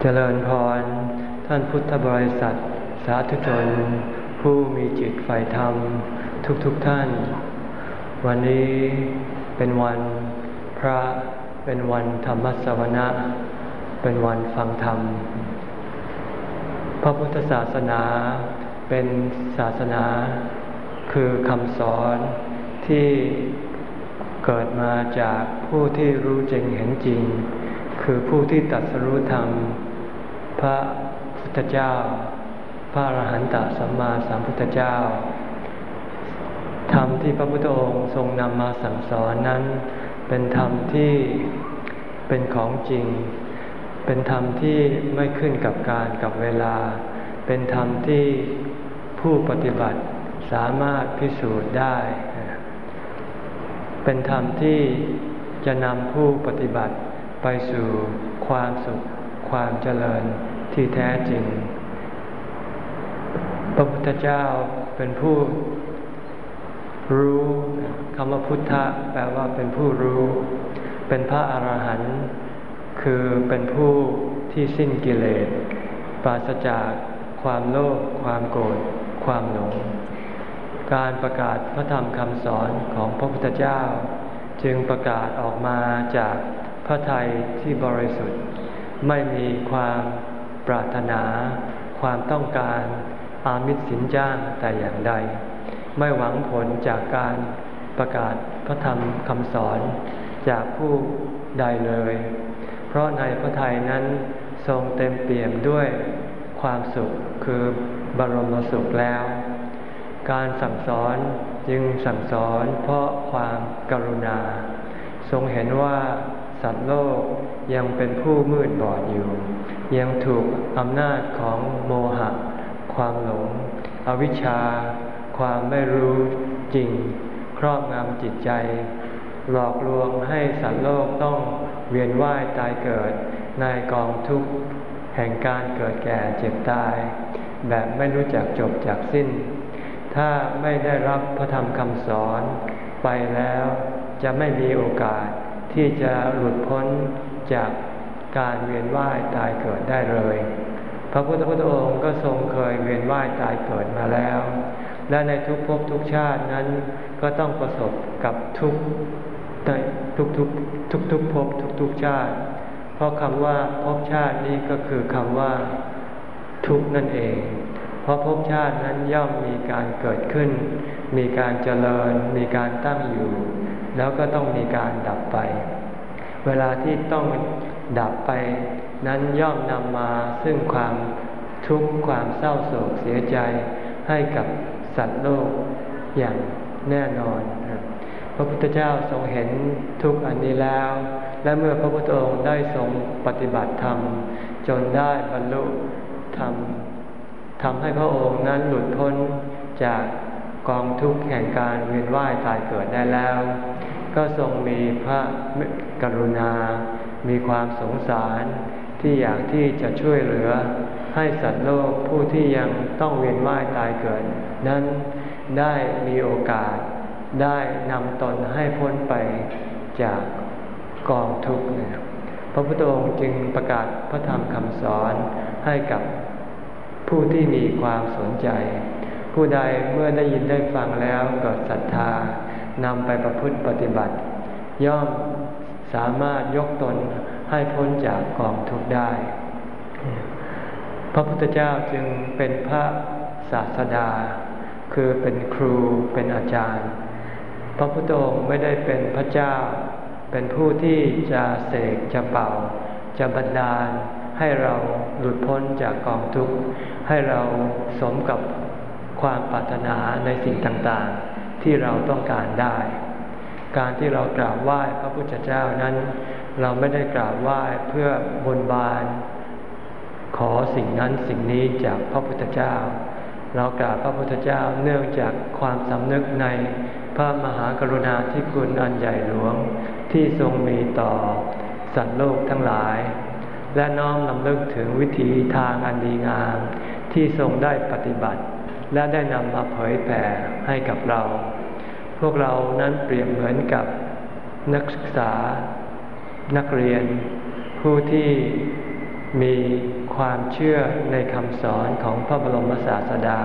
เจริญพร ท่านพุทธบริษัท สาธุชน ผู้มีจิตใฝ่ธรรม ทุกๆทท่าน วันนี้เป็นวันพระเป็นวันธรรมสวนะ เป็นวันฟังธรรม พระพุทธศาสนาเป็นศาสนา คือคำสอนที่ เกิดมาจากผู้ที่รู้จริงเห็นจริง คือผู้ที่ตัดสรู้ธรรม พระพุทธเจ้า พระอรหันตสัมมาสัมพุทธเจ้า ธรรมที่พระพุทธองค์ทรงนำมาสั่งสอนนั้น เป็นธรรมที่เป็นของจริง เป็นธรรมที่ไม่ขึ้นกับการกับเวลา เป็นธรรมที่ผู้ปฏิบัติสามารถพิสูจน์ได้ เป็นธรรมที่จะนำผู้ปฏิบัติไปสู่ความสุขความเจริญที่แท้จริง พระพุทธเจ้าเป็นผู้รู้คำว่าพุทธะแปลว่าเป็นผู้รู้ เป็นพระอรหันต์คือเป็นผู้ที่สิ้นกิเลส ปราศจากความโลภความโกรธความหลง การประกาศพระธรรมคำสอนของพระพุทธเจ้า จึงประกาศออกมาจากพระทัยที่บริสุทธิ์ ไม่มีความปรารถนา ความต้องการอามิตรสินจ้างแต่อย่างใด ไม่หวังผลจากการประกาศพระธรรมคำสอนจากผู้ใดเลย เพราะในพระทัยนั้นทรงเต็มเปี่ยมด้วยความสุขคือบรมสุขแล้ว การสั่งสอนจึงสั่งสอนเพราะความกรุณา ทรงเห็นว่าสัตว์โลกยังเป็นผู้มืดบอดอยู่ ยังถูกอำนาจของโมหะ ความหลง อวิชชา ความไม่รู้จริง ครอบงำจิตใจ หลอกลวงให้สัตว์โลกต้องเวียนว่ายตายเกิดในกองทุกข์แห่งการเกิดแก่เจ็บตาย แบบไม่รู้จักจบจากสิ้น ถ้าไม่ได้รับพระธรรมคำสอนไปแล้วจะไม่มีโอกาสที่จะหลุดพ้นจากการเวียนว่ายตายเกิดได้เลย พระพุทธพุทธองค์ก็ทรงเคยเวียนว่ายตายเกิดมาแล้ว และในทุกภพทุกชาตินั้นก็ต้องประสบกับทุกในทุกทุกทุกทุกภพทุกทุกชาติ เพราะคำว่าภพชาตินี้ก็คือคำว่า ทุกนั่นเอง เพราะภพชาตินั้นย่อมมีการเกิดขึ้น มีการเจริญ มีการตั้งอยู่ แล้วก็ต้องมีการดับไป เวลาที่ต้องดับไป นั้นย่อมนำมาซึ่งความทุกข์ความเศร้าโศกเสียใจให้กับสัตว์โลกอย่างแน่นอน พระพุทธเจ้าทรงเห็นทุกอันนี้แล้ว และเมื่อพระพุทธองค์ได้ทรงปฏิบัติธรรม จนได้บรรลุธรรม ทำให้พระองค์นั้นหลุดพ้นจากกองทุกข์แห่งการเวียนว่ายตายเกิดได้แล้ว ก็ทรงมีพระกรุณา มีความสงสารที่อยากที่จะช่วยเหลือ ให้สัตว์โลกผู้ที่ยังต้องเวียนว่ายตายเกิด นั้นได้มีโอกาสได้นำตนให้พ้นไปจากกองทุกข์พระพุทธองค์จึงประกาศพระธรรมคำสอนให้กับ ผู้ที่มีความสนใจ ผู้ใดเมื่อได้ยินได้ฟังแล้วเกิดศรัทธานำไปประพฤติปฏิบัติ ย่อมสามารถยกตนให้พ้นจากกองทุกข์ได้ พระพุทธเจ้าจึงเป็นพระศาสดา คือเป็นครูเป็นอาจารย์ พระพุทธองค์ไม่ได้เป็นพระเจ้า เป็นผู้ที่จะเสกจะเป่า จะบันดาลให้เราหลุดพ้นจากกองทุกข์ ให้เราสมกับความปรารถนาในสิ่งต่างๆ ที่เราต้องการได้ การที่เรากราบไหว้พระพุทธเจ้านั้น เราไม่ได้กราบไหว้เพื่อบนบาน ขอสิ่งนั้นสิ่งนี้จากพระพุทธเจ้า เรากราบพระพุทธเจ้าเนื่องจากความสำนึกในพระมหากรุณาธิคุณอันใหญ่หลวงที่ทรงมีต่อสัตว์โลกทั้งหลาย และน้อมนำลึกถึงวิถีทางอันดีงาม ที่ทรงได้ปฏิบัติ และได้นำมาเผยแผ่ให้กับเรา พวกเรานั้นเปรียบเหมือนกับนักศึกษา นักเรียน ผู้ที่มีความเชื่อในคำสอนของพระบรมศาสดา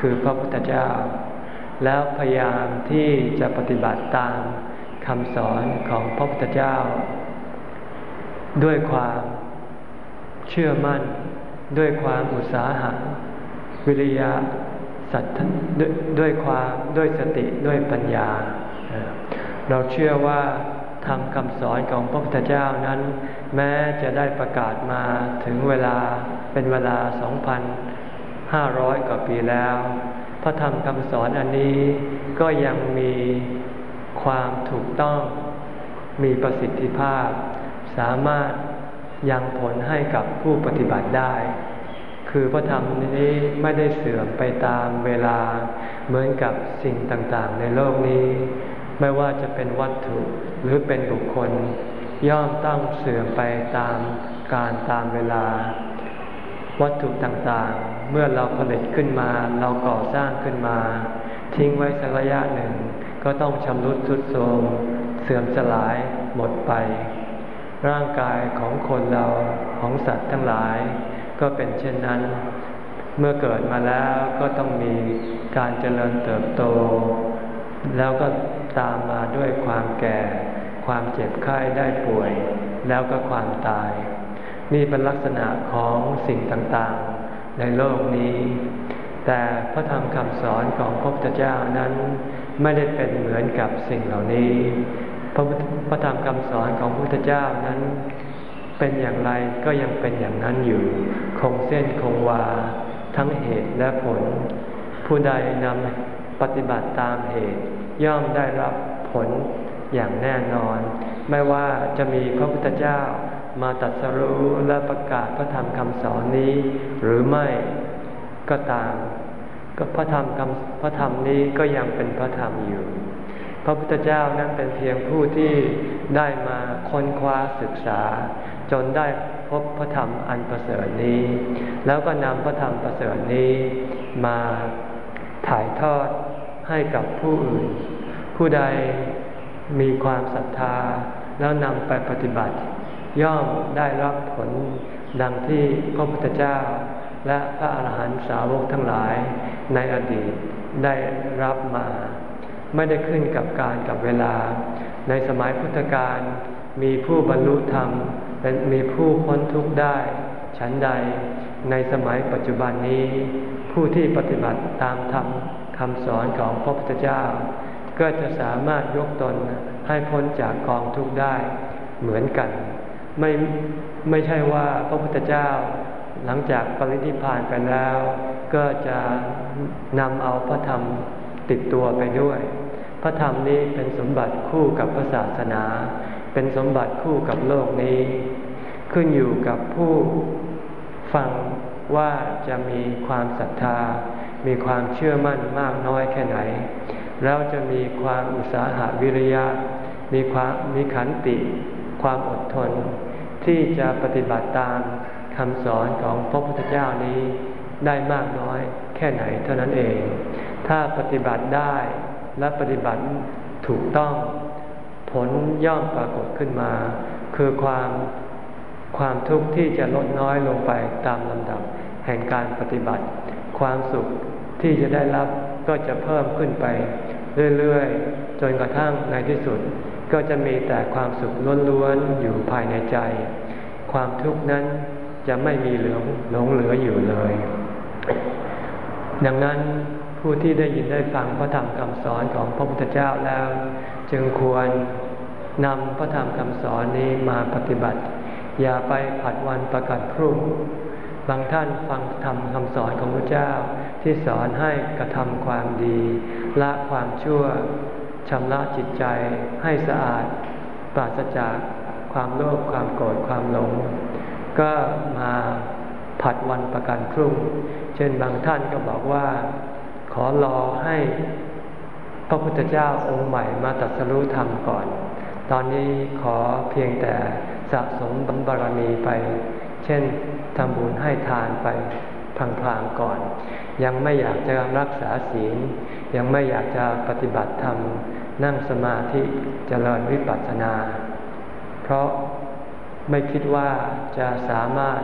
คือพระพุทธเจ้า แล้วพยายามที่จะปฏิบัติตามคำสอนของพระพุทธเจ้า ด้วยความเชื่อมั่น ด้วยความอุตสาหะวิริยะสัตด้วยความด้วยสติด้วยปัญญา เราเชื่อว่าทำคำสอนของพระพุทธเจ้านั้น แม้จะได้ประกาศมาถึงเวลาเป็นเวลา 2,500 กว่าปีแล้ว พระธรรมคำสอนอันนี้ก็ยังมีความถูกต้องมีประสิทธิภาพ สามารถ ยังผลให้กับผู้ปฏิบัติได้ คือพระธรรมนี้ไม่ได้เสื่อมไปตามเวลา เหมือนกับสิ่งต่างๆ ในโลกนี้ ไม่ว่าจะเป็นวัตถุหรือเป็นบุคคล ย่อมต้องเสื่อมไปตามการตามเวลา วัตถุต่างๆ เมื่อเราผลิตขึ้นมา เราก่อสร้างขึ้นมา ทิ้งไว้สักระยะหนึ่ง ก็ต้องชำรุดทรุดโทรมเสื่อมสลายหมดไป ร่างกายของคนเราของสัตว์ทั้งหลาย ก็เป็นเช่นนั้น เมื่อเกิดมาแล้วก็ต้องมีการเจริญเติบโต แล้วก็ตามมาด้วยความแก่ ความเจ็บไข้ได้ป่วย แล้วก็ความตาย นี่เป็นลักษณะของสิ่งต่างๆ ในโลกนี้ แต่พระธรรมคำสอนของพระพุทธเจ้านั้น ไม่ได้เป็นเหมือนกับสิ่งเหล่านี้ พระพระธรรมคำสอนของพระพุทธเจ้านั้นเป็นอย่างไรก็ยังเป็นอย่างนั้นอยู่ คงเส้นคงวา ทั้งเหตุและผล ผู้ใดนำปฏิบัติตามเหตุ ย่อมได้รับผลอย่างแน่นอน ไม่ว่าจะมีพระพุทธเจ้ามาตัดสรู้และประกาศพระธรรมคำสอนนี้ หรือไม่ก็ตาม ก็พระธรรมคำพระธรรมนี้ก็ยังเป็นพระธรรมอยู่ พระพุทธเจ้านั้นเป็นเพียงผู้ที่ได้มาค้นคว้าศึกษา จนได้พบพระธรรมอันประเสริฐนี้ แล้วก็นำพระธรรมประเสริฐนี้มาถ่ายทอดให้กับผู้อื่น ผู้ใดมีความศรัทธา แล้วนำไปปฏิบัติ ย่อมได้รับผลดังที่พระพุทธเจ้า และพระอาหารหันตสาวกทั้งหลายในอดีตได้รับมา ไม่ได้ขึ้นกับการกับเวลา ในสมัยพุทธกาลมีผู้บรรลุธรรมและมีผู้พ้นทุกข์ได้ ฉันใดในสมัยปัจจุบันนี้ ผู้ที่ปฏิบัติตามธรรมคำสอนของพระพุทธเจ้า ก็จะสามารถยกตนให้พ้นจากกองทุกข์ได้เหมือนกัน ไม่ไม่ใช่ว่าพระพุทธเจ้า หลังจากปรินิพานไปแล้ว ก็จะนำเอาพระธรรมติดตัวไปด้วย พระธรรมนี้เป็นสมบัติคู่กับพระศาสนา เป็นสมบัติคู่กับโลกนี้ ขึ้นอยู่กับผู้ฟังว่าจะมีความศรัทธา มีความเชื่อมั่นมากน้อยแค่ไหน แล้วจะมีความอุตสาหะวิริยะ มีความมีขันติ ความอดทน ที่จะปฏิบัติตามคำสอนของพระพุทธเจ้านี้ได้มากน้อยแค่ไหนเท่านั้นเอง ถ้าปฏิบัติได้ และปฏิบัติถูกต้อง ผลย่อมปรากฏขึ้นมา คือความความทุกข์ที่จะลดน้อยลงไปตามลำดับแห่งการปฏิบัติ ความสุขที่จะได้รับก็จะเพิ่มขึ้นไป เรื่อยๆ จนกระทั่งในที่สุด ก็จะมีแต่ความสุขล้วนๆอยู่ภายในใจ ความทุกข์นั้นจะไม่มีเหลือหลงเหลืออยู่เลย ดังนั้น ผู้ที่ได้ยินได้ฟังพระธรรมคำสอนของพระพุทธเจ้าแล้ว จึงควรนำพระธรรมคำสอนนี้มาปฏิบัติ อย่าไปผัดวันประกาศพรุ่ง บางท่านฟังธรรมคำสอนของพระเจ้าที่สอนให้กระทำความดีละความชั่วชำระจิตใจให้สะอาดปราศจากความโลภความโกรธความหลง ก็มาผัดวันประกันพรุ่ง เช่นบางท่านก็บอกว่า ขอรอให้พระพุทธเจ้าองค์ใหม่มาตรัสรุธรรมก่อน ตอนนี้ขอเพียงแต่สะสมบรรมีไป เช่นทำบุญให้ทานไปพลางๆก่อน ยังไม่อยากจะรักษาศีล ยังไม่อยากจะปฏิบัติธรรม นั่งสมาธิเจริญวิปัสสนา เพราะไม่คิดว่าจะสามารถ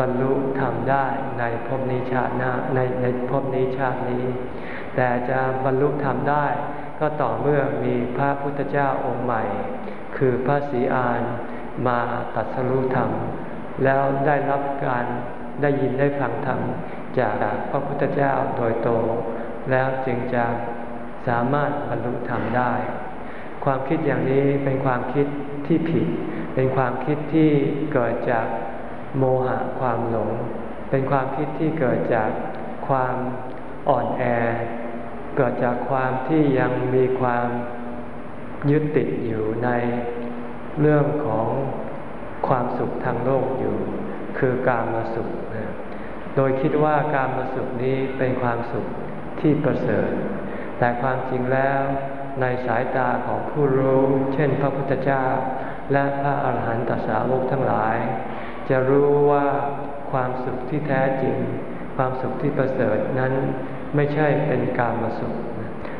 บรรลุทำได้ในภพนี้ชาติหน้าในในภพนี้ชาตินี้ แต่จะบรรลุทำได้ ก็ต่อเมื่อมีพระพุทธเจ้าองค์ใหม่ คือพระศรีอานมาตัดสรุธรรม แล้วได้รับการได้ยินได้ฟังธรรมจากพระพุทธเจ้าโดยตรงแล้วจึงจะสามารถบรรลุธรรมได้ ความคิดอย่างนี้เป็นความคิดที่ผิด เป็นความคิดที่เกิดจาก โมหะความหลง เป็นความคิดที่เกิดจากความอ่อนแอ เกิดจากความที่ยังมีความยึดติดอยู่ในเรื่องของความสุขทางโลกอยู่ คือการมาสุข โดยคิดว่าการมาสุขนี้เป็นความสุขที่ประเสริฐ แต่ความจริงแล้วในสายตาของผู้รู้ เช่นพระพุทธเจ้า และพระอาหารหันตสาวกทั้งหลาย จะรู้ว่าความสุขที่แท้จริง ความสุขที่ประเสริฐนั้นไม่ใช่เป็นการมาสุข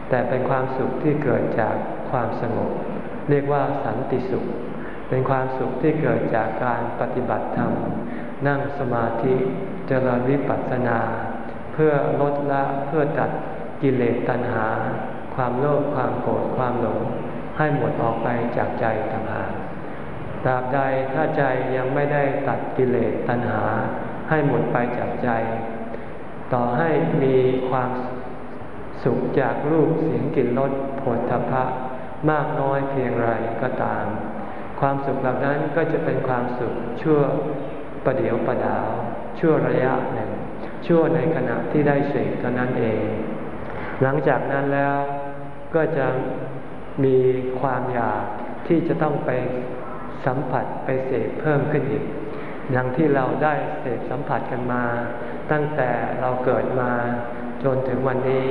แต่เป็นความสุขที่เกิดจากความสงบ เรียกว่าสันติสุข เป็นความสุขที่เกิดจากการปฏิบัติธรรม นั่งสมาธิเจริญวิปัสสนา เพื่อลดละเพื่อตัดกิเลสตัณหา ความโลภความโกรธความหลงให้หมดออกไปจากใจต่างหาก ตราบใดถ้าใจยังไม่ได้ตัดกิเลสตัณหา ให้หมดไปจากใจ ต่อให้มีความสุขจากรูปเสียงกลิ่นรสผลทพะมากน้อยเพียงไรก็ตาม ความสุขเหล่านั้นก็จะเป็นความสุขชั่วประเดียวประดาว ชั่วระยะหนึ่ง ชั่วในขณะที่ได้เสกเท่านั้นเอง หลังจากนั้นแล้วก็จะมีความอยากที่จะต้องไป สัมผัสไปเสพเพิ่มขึ้นอีกอย่างที่เราได้เสพสัมผัสกันมา ตั้งแต่เราเกิดมาจนถึงวันนี้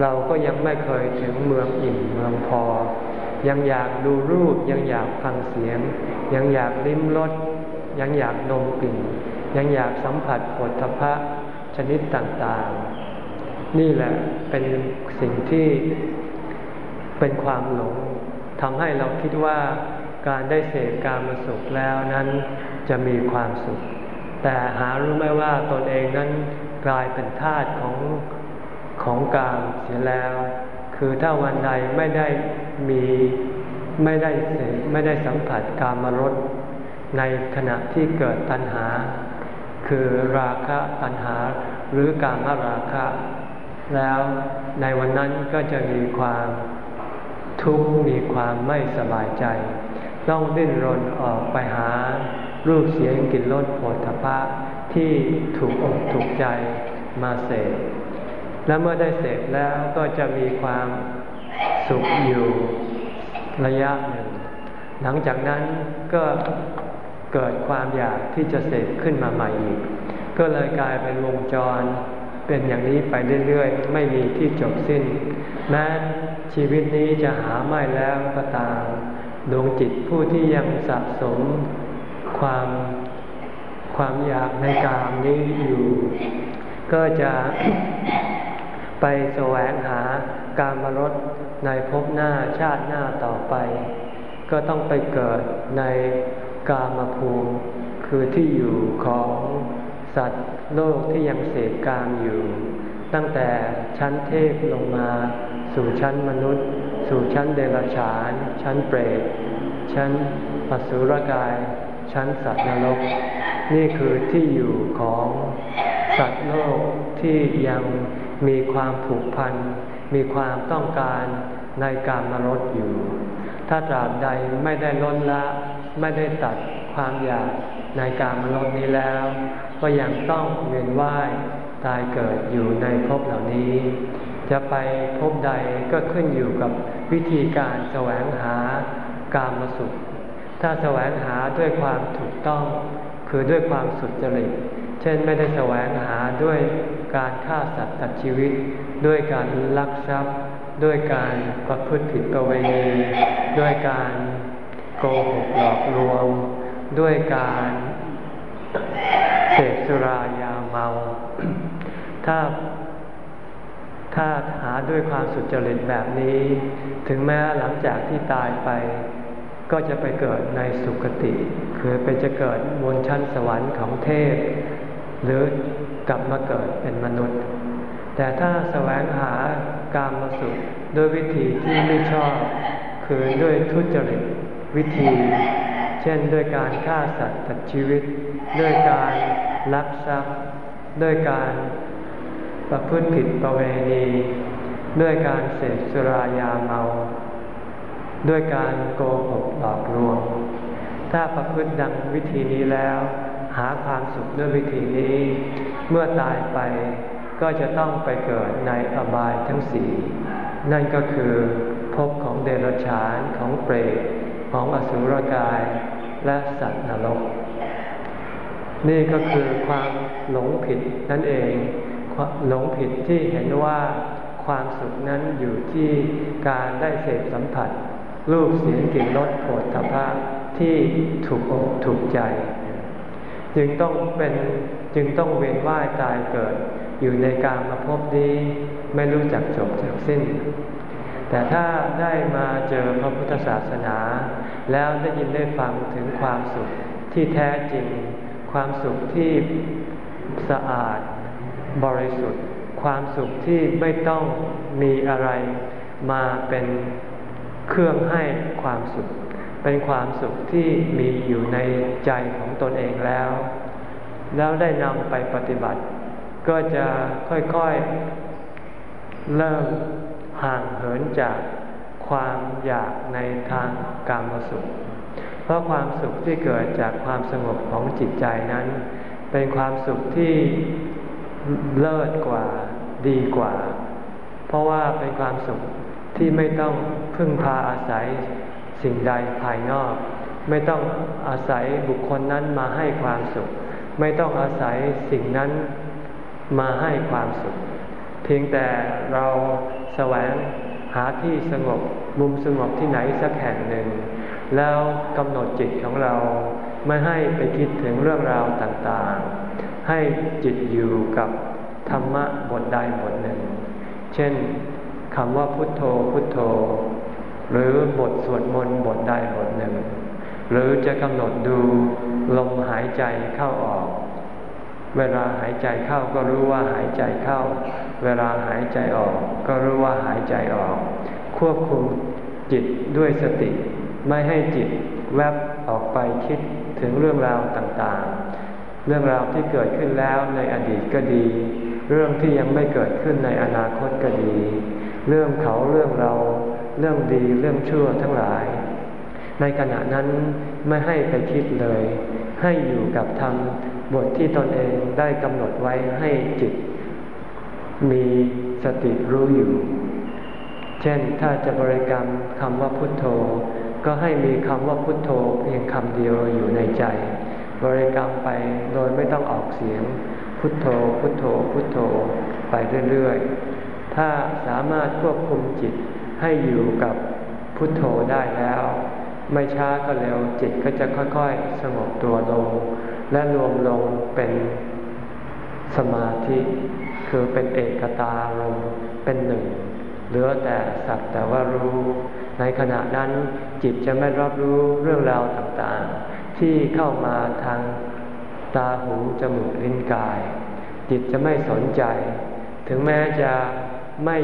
เราก็ยังไม่เคยถึงเมืองอิ่มเมืองพอ ยังอยากดูรูปยังอยากฟังเสียง ยังอยากลิ้มรสยังอยากดมกลิ่น ยังอยากสัมผัสผลทพะชนิดต่างๆ นี่แหละเป็นสิ่งที่เป็นความหลงทำให้เราคิดว่า การได้เสพการมาสุขแล้วนั้นจะมีความสุข แต่หารู้ไหมว่าตนเองนั้นกลายเป็นทาสของของการเสียแล้ว คือถ้าวันใดไม่ได้มีไม่ได้เสพไม่ได้สัมผัสการมารสในขณะที่เกิดตัณหา คือราคะตัณหาหรือการมราคะ แล้วในวันนั้นก็จะมีความทุกข์มีความไม่สบายใจ ต้องดิ้นรนออกไปหารูปเสียงกลิ่นรสโผฏฐพะที่ถูกอกถูกใจมาเสพและเมื่อได้เสพแล้วก็จะมีความสุขอยู่ระยะหนึ่ง หลังจากนั้นก็เกิดความอยากที่จะเสพขึ้นมาใหม่อีก ก็เลยกลายเป็นวงจร เป็นอย่างนี้ไปเรื่อยๆ ไม่มีที่จบสิ้น แม้ชีวิตนี้จะหาไม่แล้วก็ตาม ดวงจิตผู้ที่ยังสะสมความความอยากในกามนี้อยู่ ก็จะไปแสวงหาการมรดในภพหน้าชาติหน้าต่อไป ก็ต้องไปเกิดในกามภูมิคือที่อยู่ของสัตว์โลกที่ยังเสพกามอยู่ ตั้งแต่ชั้นเทพลงมาสู่ชั้นมนุษย์ สู่ชั้นเดรัจฉาน ชั้นเปรต ชั้นปสุรกาย ชั้นสัตว์นรก นี่คือที่อยู่ของสัตว์โลกที่ยังมีความผูกพัน มีความต้องการในการมรดอยู่ ถ้าตราบใดไม่ได้ล้นละ ไม่ได้ตัดความอยากในการมนุษย์นี้แล้ว ก็ยังต้องเวียนว่ายตายเกิดอยู่ในภพเหล่านี้ จะไปพบใดก็ขึ้นอยู่กับวิธีการแสวงหาการมสุข ถ้าแสวงหาด้วยความถูกต้อง คือด้วยความสุจริต เช่นไม่ได้แสวงหาด้วยการฆ่าสัตว์ตัดชีวิต ด้วยการลักทรัพย์ ด้วยการประพฤติผิดประเวณีด้วยการโกหกหลอกลวง ด้วยการเสพสุรายาเมา ถ้า ถ้าหาด้วยความสุจริตแบบนี้ ถึงแม้หลังจากที่ตายไป ก็จะไปเกิดในสุคติ คือไปจะเกิดบนชั้นสวรรค์ของเทพ หรือกลับมาเกิดเป็นมนุษย์ แต่ถ้าแสวงหากามมาสุขด้วยวิธีที่ไม่ชอบ คือด้วยทุจริตวิธี เช่นด้วยการฆ่าสัตว์ตัดชีวิต ด้วยการลักทรัพย์ ด้วยการ ประพฤติผิดประเวณีด้วยการเสพสุรายาเมา ด้วยการโกหกหลอกลวง ถ้าประพฤติดังวิธีนี้แล้ว หาความสุขด้วยวิธีนี้ เมื่อตายไปก็จะต้องไปเกิดในอบายทั้งสี่นั่นก็คือภพของเดรัจฉานของเปรตของอสุรกายและสัตว์นรก นี่ก็คือความหลงผิดนั่นเอง หลงผิดที่เห็นว่าความสุขนั้นอยู่ที่การได้เสพสัมผัส รูปเสียงกลิ่นรสโผฏฐัพพะที่ถูกอกถูกใจ จึงต้องเป็นจึงต้องเวียนว่ายตายเกิด อยู่ในการมาพบนี้ไม่รู้จักจบจากสิ้น แต่ถ้าได้มาเจอพระพุทธศาสนา แล้วได้ยินได้ฟังถึงความสุขที่แท้จริง ความสุขที่สะอาด บริสุทธิ์ ความสุขที่ไม่ต้องมีอะไรมาเป็นเครื่องให้ความสุข เป็นความสุขที่มีอยู่ในใจของตนเองแล้ว แล้วได้นำไปปฏิบัติ ก็จะค่อยๆ เริ่มห่างเหินจากความอยากในทางกามสุข เพราะความสุขที่เกิดจากความสงบของจิตใจนั้น เป็นความสุขที่ เลิศกว่าดีกว่า เพราะว่าเป็นความสุขที่ไม่ต้องพึ่งพาอาศัยสิ่งใดภายนอก ไม่ต้องอาศัยบุคคลนั้นมาให้ความสุข ไม่ต้องอาศัยสิ่งนั้นมาให้ความสุข เพียงแต่เราแสวงหาที่สงบมุมสงบที่ไหนสักแห่งหนึ่ง แล้วกำหนดจิตของเราไม่ให้ไปคิดถึงเรื่องราวต่างๆ ให้จิตอยู่กับธรรมะบทใดบทหนึ่ง เช่นคำว่าพุทโธพุทโธ หรือบทสวดมนต์บทใดบทหนึ่ง หรือจะกำหนดดูลมหายใจเข้าออก เวลาหายใจเข้าก็รู้ว่าหายใจเข้า เวลาหายใจออกก็รู้ว่าหายใจออก ควบคุมจิตด้วยสติ ไม่ให้จิตแวบออกไปคิดถึงเรื่องราวต่างๆ เรื่องราวที่เกิดขึ้นแล้วในอดีตก็ดี เรื่องที่ยังไม่เกิดขึ้นในอนาคตก็ดี เรื่องเขาเรื่องเรา เรื่องดีเรื่องชั่วทั้งหลาย ในขณะนั้นไม่ให้ไปคิดเลย ให้อยู่กับธรรมบทที่ตนเองได้กำหนดไว้ให้จิต มีสติรู้อยู่ เช่นถ้าจะบริกรรมคำว่าพุทโธ ก็ให้มีคำว่าพุทโธเพียงคำเดียวอยู่ในใจ บริกรรมไปโดยไม่ต้องออกเสียง พุทโธ พุทโธ พุทโธไปเรื่อยๆ ถ้าสามารถควบคุมจิตให้อยู่กับพุทโธได้แล้ว ไม่ช้าก็เร็วจิตก็จะค่อยๆ สงบตัวลง และรวมลงเป็นสมาธิคือเป็นเอกตาลมเป็นหนึ่งเหลือแต่สักแต่ว่ารู้ ในขณะนั้นจิตจะไม่รับรู้เรื่องราวต่างๆ ที่เข้ามาทางตาหูจมูกลิ้นกาย จิตจะไม่สนใจ ถึงแม้จะไม่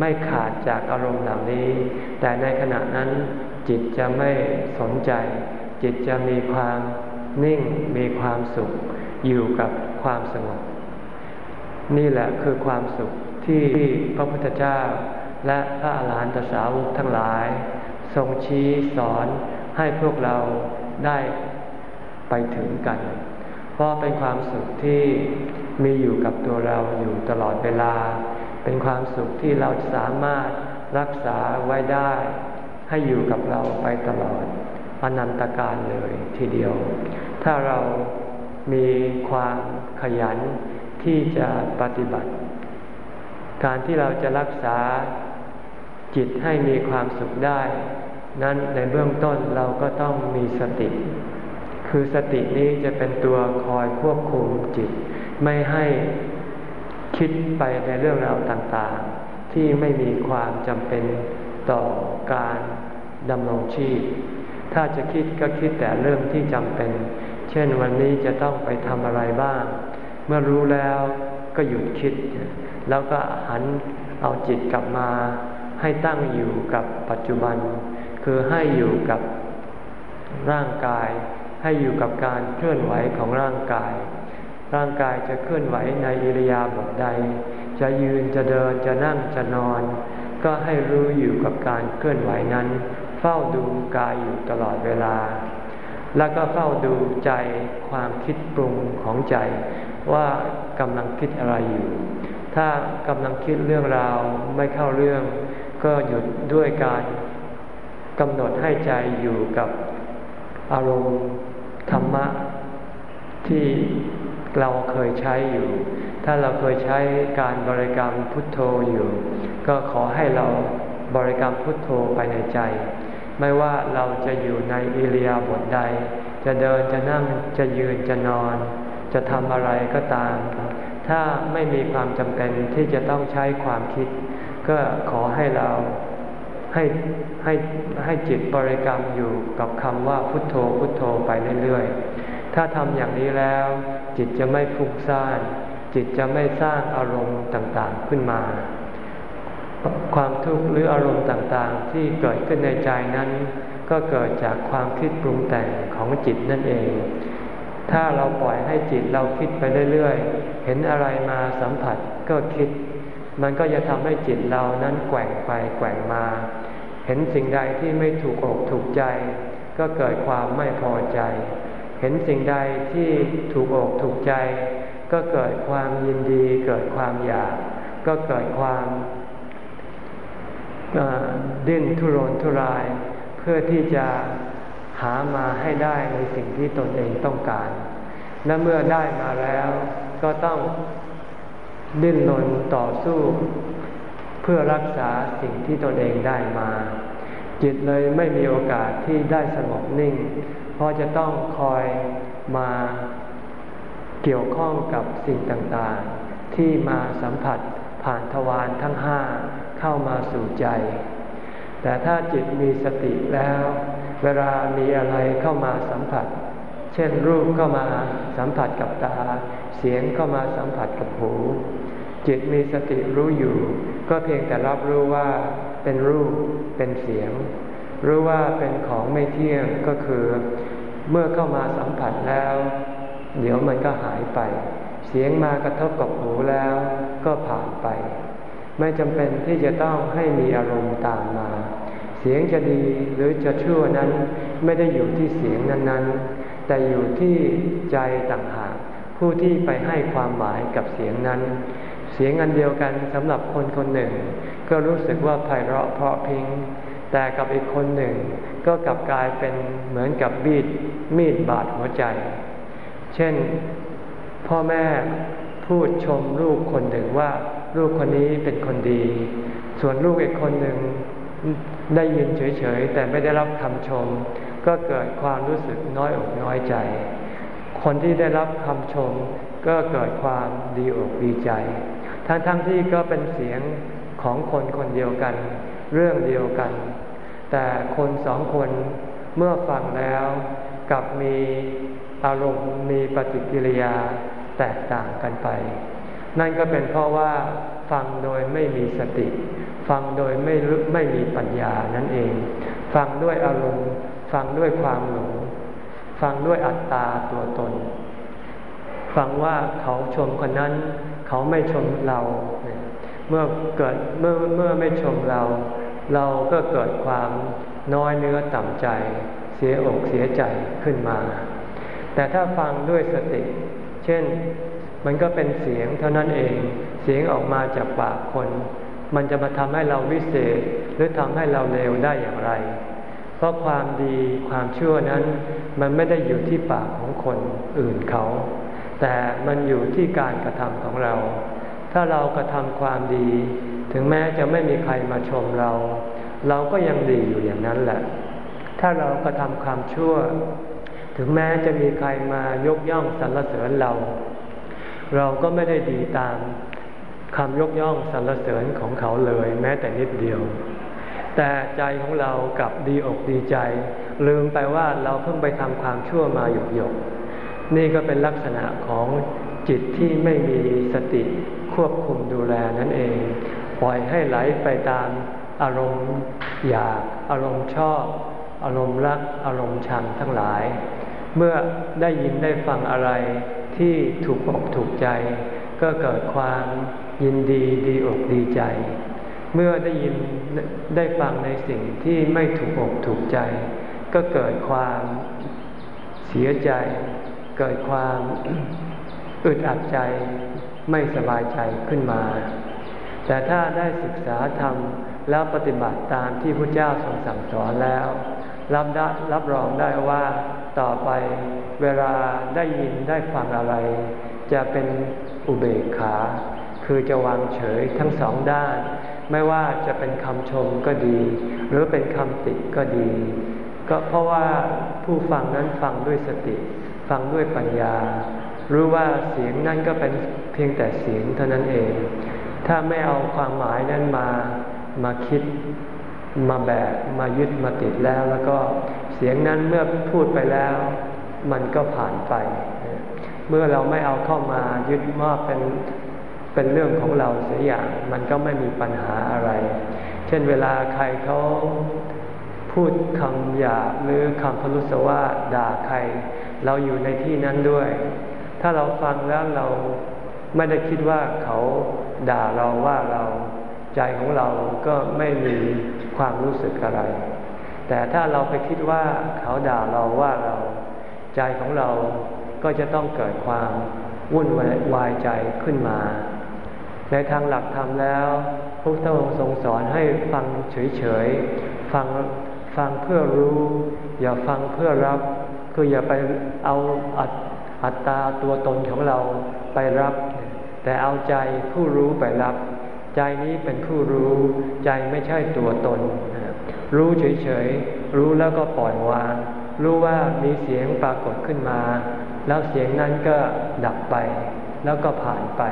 ไม่ขาดจากอารมณ์เหล่านี้ แต่ในขณะนั้นจิตจะไม่สนใจ จิตจะมีความนิ่งมีความสุข อยู่กับความสงบ นี่แหละคือความสุขที่พระพุทธเจ้า และพระอาหารหันตสาวกทั้งหลาย ทรงชี้สอนให้พวกเรา ได้ไปถึงกัน เพราะเป็นความสุขที่มีอยู่กับตัวเราอยู่ตลอดเวลา เป็นความสุขที่เราสามารถรักษาไว้ได้ ให้อยู่กับเราไปตลอดอนันตการเลยทีเดียว ถ้าเรามีความขยันที่จะปฏิบัติ การที่เราจะรักษาจิตให้มีความสุขได้ นั้นในเบื้องต้นเราก็ต้องมีสติ คือสตินี้จะเป็นตัวคอยควบคุมจิต ไม่ให้คิดไปในเรื่องราวต่างๆ ที่ไม่มีความจำเป็นต่อการดำรงชีพ ถ้าจะคิดก็คิดแต่เรื่องที่จำเป็น เช่นวันนี้จะต้องไปทำอะไรบ้าง เมื่อรู้แล้วก็หยุดคิด แล้วก็หันเอาจิตกลับมาให้ตั้งอยู่กับปัจจุบัน คือให้อยู่กับร่างกาย ให้อยู่กับการเคลื่อนไหวของร่างกาย ร่างกายจะเคลื่อนไหวในอิริยาบถใด จะยืนจะเดินจะนั่งจะนอน ก็ให้รู้อยู่กับการเคลื่อนไหวนั้น เฝ้าดูกายอยู่ตลอดเวลา แล้วก็เฝ้าดูใจความคิดปรุงของใจ ว่ากำลังคิดอะไรอยู่ ถ้ากำลังคิดเรื่องราวไม่เข้าเรื่อง ก็หยุดด้วยการ กำหนดให้ใจอยู่กับอารมณ์ธรรมะที่เราเคยใช้อยู่ ถ้าเราเคยใช้การบริกรรมพุทโธอยู่ ก็ขอให้เราบริกรรมพุทโธไปในใจ ไม่ว่าเราจะอยู่ในอิริยาบถใด จะเดินจะนั่งจะยืนจะนอน จะทำอะไรก็ตาม ถ้าไม่มีความจำเป็นที่จะต้องใช้ความคิด ก็ขอให้เรา ให้ให้ให้จิตบริกรรมอยู่กับคำว่าพุทโธพุทโธไปเรื่อยๆ ถ้าทำอย่างนี้แล้ว จิตจะไม่ฟุ้งซ่าน จิตจะไม่สร้างอารมณ์ต่างๆขึ้นมา ความทุกข์หรืออารมณ์ต่างๆ ที่เกิดขึ้นในใจนั้น ก็เกิดจากความคิดปรุงแต่งของจิตนั่นเอง ถ้าเราปล่อยให้จิตเราคิดไปเรื่อยๆ เห็นอะไรมาสัมผัสก็คิด มันก็จะทำให้จิตเรานั้นแกว่งไปแกว่งมา เห็นสิ่งใดที่ไม่ถูกอกถูกใจ ก็เกิดความไม่พอใจ เห็นสิ่งใดที่ถูกอกถูกใจ ก็เกิดความยินดี เกิดความอยาก ก็เกิดความดิ้นทุรนทุราย เพื่อที่จะหามาให้ได้ในสิ่งที่ตนเองต้องการ และเมื่อได้มาแล้วก็ต้องดิ้นรนต่อสู้ พื่อรักษาสิ่งที่ตนเองได้มา จิตเลยไม่มีโอกาสที่ได้สงบนิ่ง เพราะจะต้องคอยมาเกี่ยวข้องกับสิ่งต่างๆ ที่มาสัมผัสผ่านทวารทั้งห้าเข้ามาสู่ใจ แต่ถ้าจิตมีสติแล้ว เวลามีอะไรเข้ามาสัมผัส เช่นรูปเข้ามาสัมผัสกับตา เสียงเข้ามาสัมผัสกับหู จิตมีสติรู้อยู่ ก็เพียงแต่รับรู้ว่าเป็นรูปเป็นเสียง รู้ว่าเป็นของไม่เที่ยงก็คือ เมื่อเข้ามาสัมผัสแล้ว เดี๋ยวมันก็หายไป เสียงมากระทบกับหูแล้วก็ผ่านไป ไม่จำเป็นที่จะต้องให้มีอารมณ์ตามมา เสียงจะดีหรือจะชั่วนั้นไม่ได้อยู่ที่เสียงนั้นๆ แต่อยู่ที่ใจต่างหากผู้ที่ไปให้ความหมายกับเสียงนั้น เสียงอันเดียวกันสำหรับคนคนหนึ่ง ก็รู้สึกว่าไพเราะเพราะพิงแต่กับอีกคนหนึ่ง ก็กลับกลายเป็นเหมือนกับบีดมีดบาดหัวใจ เช่น พ่อแม่พูดชมลูกคนหนึ่งว่าลูกคนนี้เป็นคนดี ส่วนลูกอีกคนหนึ่งได้ยินเฉยๆ แต่ไม่ได้รับคำชม ก็เกิดความรู้สึกน้อยอกน้อยใจ คนที่ได้รับคำชม ก็เกิดความดีอกดีใจ ทั้งๆทที่ก็เป็นเสียงของคนคนเดียวกัน เรื่องเดียวกัน แต่คนสองคนเมื่อฟังแล้วกับมีอารมณ์มีปฏิกิริยาแตกต่างกันไป นั่นก็เป็นเพราะว่าฟังโดยไม่มีสติ ฟังโดยไม่ไม่มีปัญญานั่นเอง ฟังด้วยอารมณ์ ฟังด้วยความหลงฟังด้วยอัตตาตัวตน ฟังว่าเขาชมคนนั้น เขาไม่ชมเรา เมื่อเกิดเมื่อเมื่อไม่ชมเรา เราก็เกิดความน้อยเนื้อต่ำใจ เสียอกเสียใจขึ้นมา แต่ถ้าฟังด้วยสติ เช่นมันก็เป็นเสียงเท่านั้นเองเสียงออกมาจากปากคน มันจะมาทำให้เราวิเศษ หรือทำให้เราเลวได้อย่างไร เพราะความดีความชั่วนั้น มันไม่ได้อยู่ที่ปากของคนอื่นเขา แต่มันอยู่ที่การกระทำของเรา ถ้าเรากระทำความดี ถึงแม้จะไม่มีใครมาชมเรา เราก็ยังดีอยู่อย่างนั้นแหละ ถ้าเรากระทำความชั่ว ถึงแม้จะมีใครมายกย่องสรรเสริญเรา เราก็ไม่ได้ดีตามคำยกย่องสรรเสริญของเขาเลย แม้แต่นิดเดียว แต่ใจของเรากับดีอกดีใจ ลืมไปว่าเราเพิ่งไปทำความชั่วมาหยกหยก นี่ก็เป็นลักษณะของจิตที่ไม่มีสติควบคุมดูแลนั่นเอง ปล่อยให้ไหลไปตามอารมณ์อยาก อารมณ์ชอบ อารมณ์รัก อารมณ์ชังทั้งหลาย เมื่อได้ยินได้ฟังอะไรที่ถูกอกถูกใจ ก็เกิดความยินดีดีอกดีใจ เมื่อได้ยินได้ฟังในสิ่งที่ไม่ถูกอกถูกใจ ก็เกิดความเสียใจ เกิดความอึดอัดใจไม่สบายใจขึ้นมา แต่ถ้าได้ศึกษาธรรมแล้วปฏิบัติตามที่พระเจ้าทรงสั่งสอนแล้ว รับได้รับรองได้ว่าต่อไปเวลาได้ยินได้ฟังอะไร จะเป็นอุเบกขา คือจะวางเฉยทั้งสองด้าน ไม่ว่าจะเป็นคำชมก็ดี หรือเป็นคำติก็ดี ก็เพราะว่าผู้ฟังนั้นฟังด้วยสติ ฟังด้วยปัญญา รู้ว่าเสียงนั่นก็เป็นเพียงแต่เสียงเท่านั้นเอง ถ้าไม่เอาความหมายนั้นมามาคิดมาแบกมายึดมาติดแล้ว แล้วก็เสียงนั้นเมื่อพูดไปแล้ว มันก็ผ่านไป เมื่อเราไม่เอาเข้ามายึดว่าเป็นเป็นเรื่องของเราเสียอย่าง มันก็ไม่มีปัญหาอะไร เช่นเวลาใครเขาพูดคำหยาบหรือคำพลุสว่าด่าใคร เราอยู่ในที่นั้นด้วย ถ้าเราฟังแล้วเราไม่ได้คิดว่าเขาด่าเราว่าเราใจของเราก็ไม่มีความรู้สึกอะไร แต่ถ้าเราไปคิดว่าเขาด่าเราว่าเรา ใจของเราก็จะต้องเกิดความวุ่นวายใจขึ้นมา ในทางหลักธรรมแล้วพระพุทธองค์ทรงสอนให้ฟังเฉยๆ ฟังฟังเพื่อรู้ อย่าฟังเพื่อรับ คืออย่าไปเอาอัตตาตัวตนของเราไปรับ แต่เอาใจผู้รู้ไปรับ ใจนี้เป็นผู้รู้ ใจไม่ใช่ตัวตน รู้เฉยๆ รู้แล้วก็ปล่อยวาง รู้ว่ามีเสียงปรากฏขึ้นมา แล้วเสียงนั้นก็ดับไป แล้วก็ผ่านไป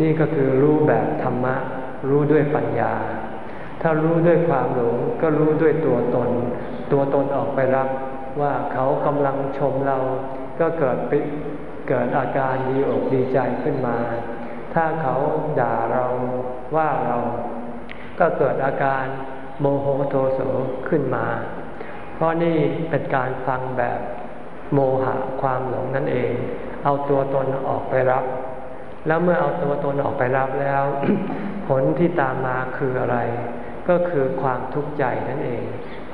นี่ก็คือรู้แบบธรรมะ รู้ด้วยปัญญา ถ้ารู้ด้วยความหลงก็รู้ด้วยตัวตน ตัวตนออกไปรับ ว่าเขากำลังชมเราก็เกิดเกิดอาการดีอกดีใจขึ้นมา ถ้าเขาด่าเราว่าเรา ก็เกิดอาการโมโหโทโสขึ้นมา เพราะนี่เป็นการฟังแบบโมหะความหลงนั่นเอง เอาตัวตนออกไปรับ แล้วเมื่อเอาตัวตนออกไปรับแล้ว ผลที่ตามมาคืออะไร ก็คือความทุกข์ใจนั่นเอง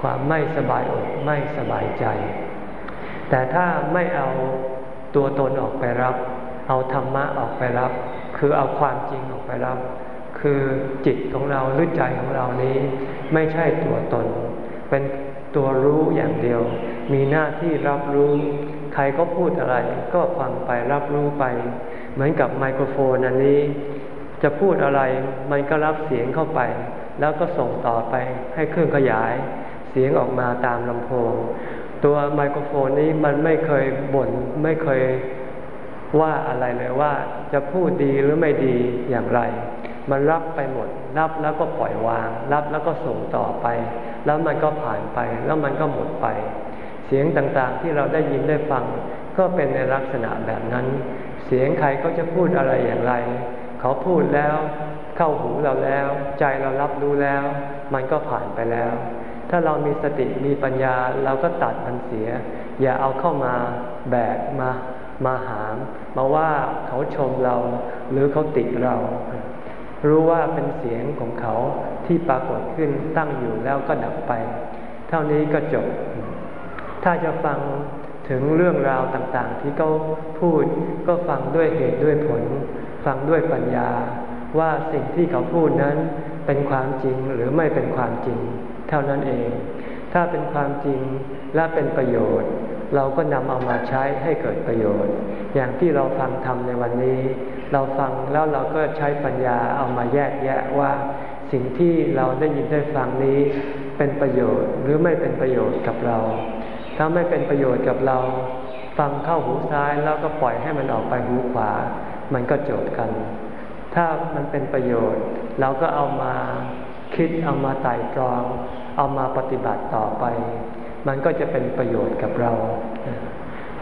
ความไม่สบายอกไม่สบายใจ แต่ถ้าไม่เอาตัวตนออกไปรับ เอาธรรมะออกไปรับ คือเอาความจริงออกไปรับ คือจิตของเราหรือใจของเรานี้ ไม่ใช่ตัวตน เป็นตัวรู้อย่างเดียว มีหน้าที่รับรู้ ใครก็พูดอะไร ก็ฟังไปรับรู้ไป เหมือนกับไมโครโฟนอันนี้ จะพูดอะไรมันก็รับเสียงเข้าไป แล้วก็ส่งต่อไปให้เครื่องขยาย เสียงออกมาตามลำโพง ตัวไมโครโฟนนี้มันไม่เคยบ่นไม่เคยว่าอะไรเลยว่าจะพูดดีหรือไม่ดีอย่างไร มันรับไปหมด รับแล้วก็ปล่อยวาง รับแล้วก็ส่งต่อไป แล้วมันก็ผ่านไป แล้วมันก็หมดไป เสียงต่างๆที่เราได้ยินได้ฟัง ก็เป็นในลักษณะแบบนั้น เสียงใครก็จะพูดอะไรอย่างไร เขาพูดแล้ว เข้าหูเราแล้ว ใจเรารับรู้แล้ว มันก็ผ่านไปแล้ว ถ้าเรามีสติมีปัญญาเราก็ตัดมันเสีย อย่าเอาเข้ามาแบกมามาหาม มาว่าเขาชมเราหรือเขาติเรา รู้ว่าเป็นเสียงของเขาที่ปรากฏขึ้นตั้งอยู่แล้วก็ดับไป เท่านี้ก็จบ ถ้าจะฟังถึงเรื่องราวต่างๆ ที่เขาพูดก็ฟังด้วยเหตุด้วยผล ฟังด้วยปัญญา ว่าสิ่งที่เขาพูดนั้นเป็นความจริงหรือไม่เป็นความจริง เท่านั้นเอง ถ้าเป็นความจริงและเป็นประโยชน์ เราก็นำเอามาใช้ให้เกิดประโยชน์ อย่างที่เราฟังทำในวันนี้ เราฟังแล้วเราก็ใช้ปัญญาเอามาแยกแยะว่าสิ่งที่เราได้ยินได้ฟังนี้ เป็นประโยชน์หรือไม่เป็นประโยชน์กับเรา ถ้าไม่เป็นประโยชน์กับเรา ฟังเข้าหูซ้ายแล้วก็ปล่อยให้มันออกไปหูขวา มันก็จบกัน ถ้ามันเป็นประโยชน์ เราก็เอามาคิดเอามาไต่ตรอง เอามาปฏิบัติต่อไป มันก็จะเป็นประโยชน์กับเรา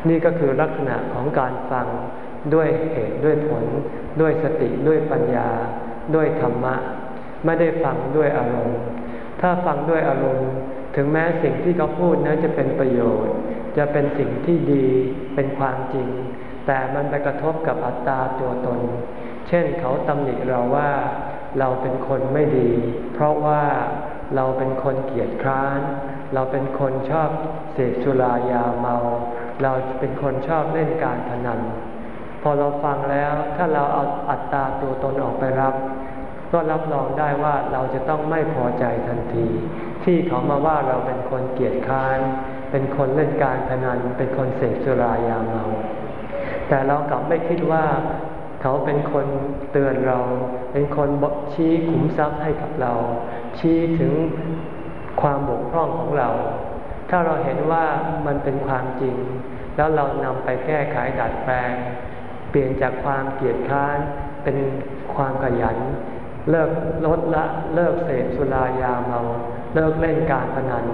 นี่ก็คือลักษณะของการฟังด้วยเหตุด้วยผล ด้วยสติด้วยปัญญา ด้วยธรรมะ ไม่ได้ฟังด้วยอารมณ์ ถ้าฟังด้วยอารมณ์ถึงแม้สิ่งที่เขาพูดนั้นจะเป็นประโยชน์ จะเป็นสิ่งที่ดีเป็นความจริง แต่มันไปกระทบกับอัตตาตัวตน เช่นเขาตำหนิเราว่าเราเป็นคนไม่ดี เพราะว่า เราเป็นคนเกียจคร้าน เราเป็นคนชอบเสพสุรายาเมา เราเป็นคนชอบเล่นการพนัน พอเราฟังแล้วถ้าเราเอาอัตตาตัวตนออกไปรับ ก็รับรองได้ว่าเราจะต้องไม่พอใจทันที ที่เขามาว่าเราเป็นคนเกียจคร้าน เป็นคนเล่นการพนัน เป็นคนเสพสุรายาเมา แต่เรากลับไม่คิดว่าเขาเป็นคนเตือนเรา เป็นคนบอกชี้ขุมทรัพย์ให้กับเรา ชี้ถึงความบกพร่องของเรา ถ้าเราเห็นว่ามันเป็นความจริง แล้วเรานำไปแก้ไขดัดแปลง เปลี่ยนจากความเกลียดค้านเป็นความขยัน เลิกลดละเลิกเสพสุรายาเมาเลิกเล่นการพนัน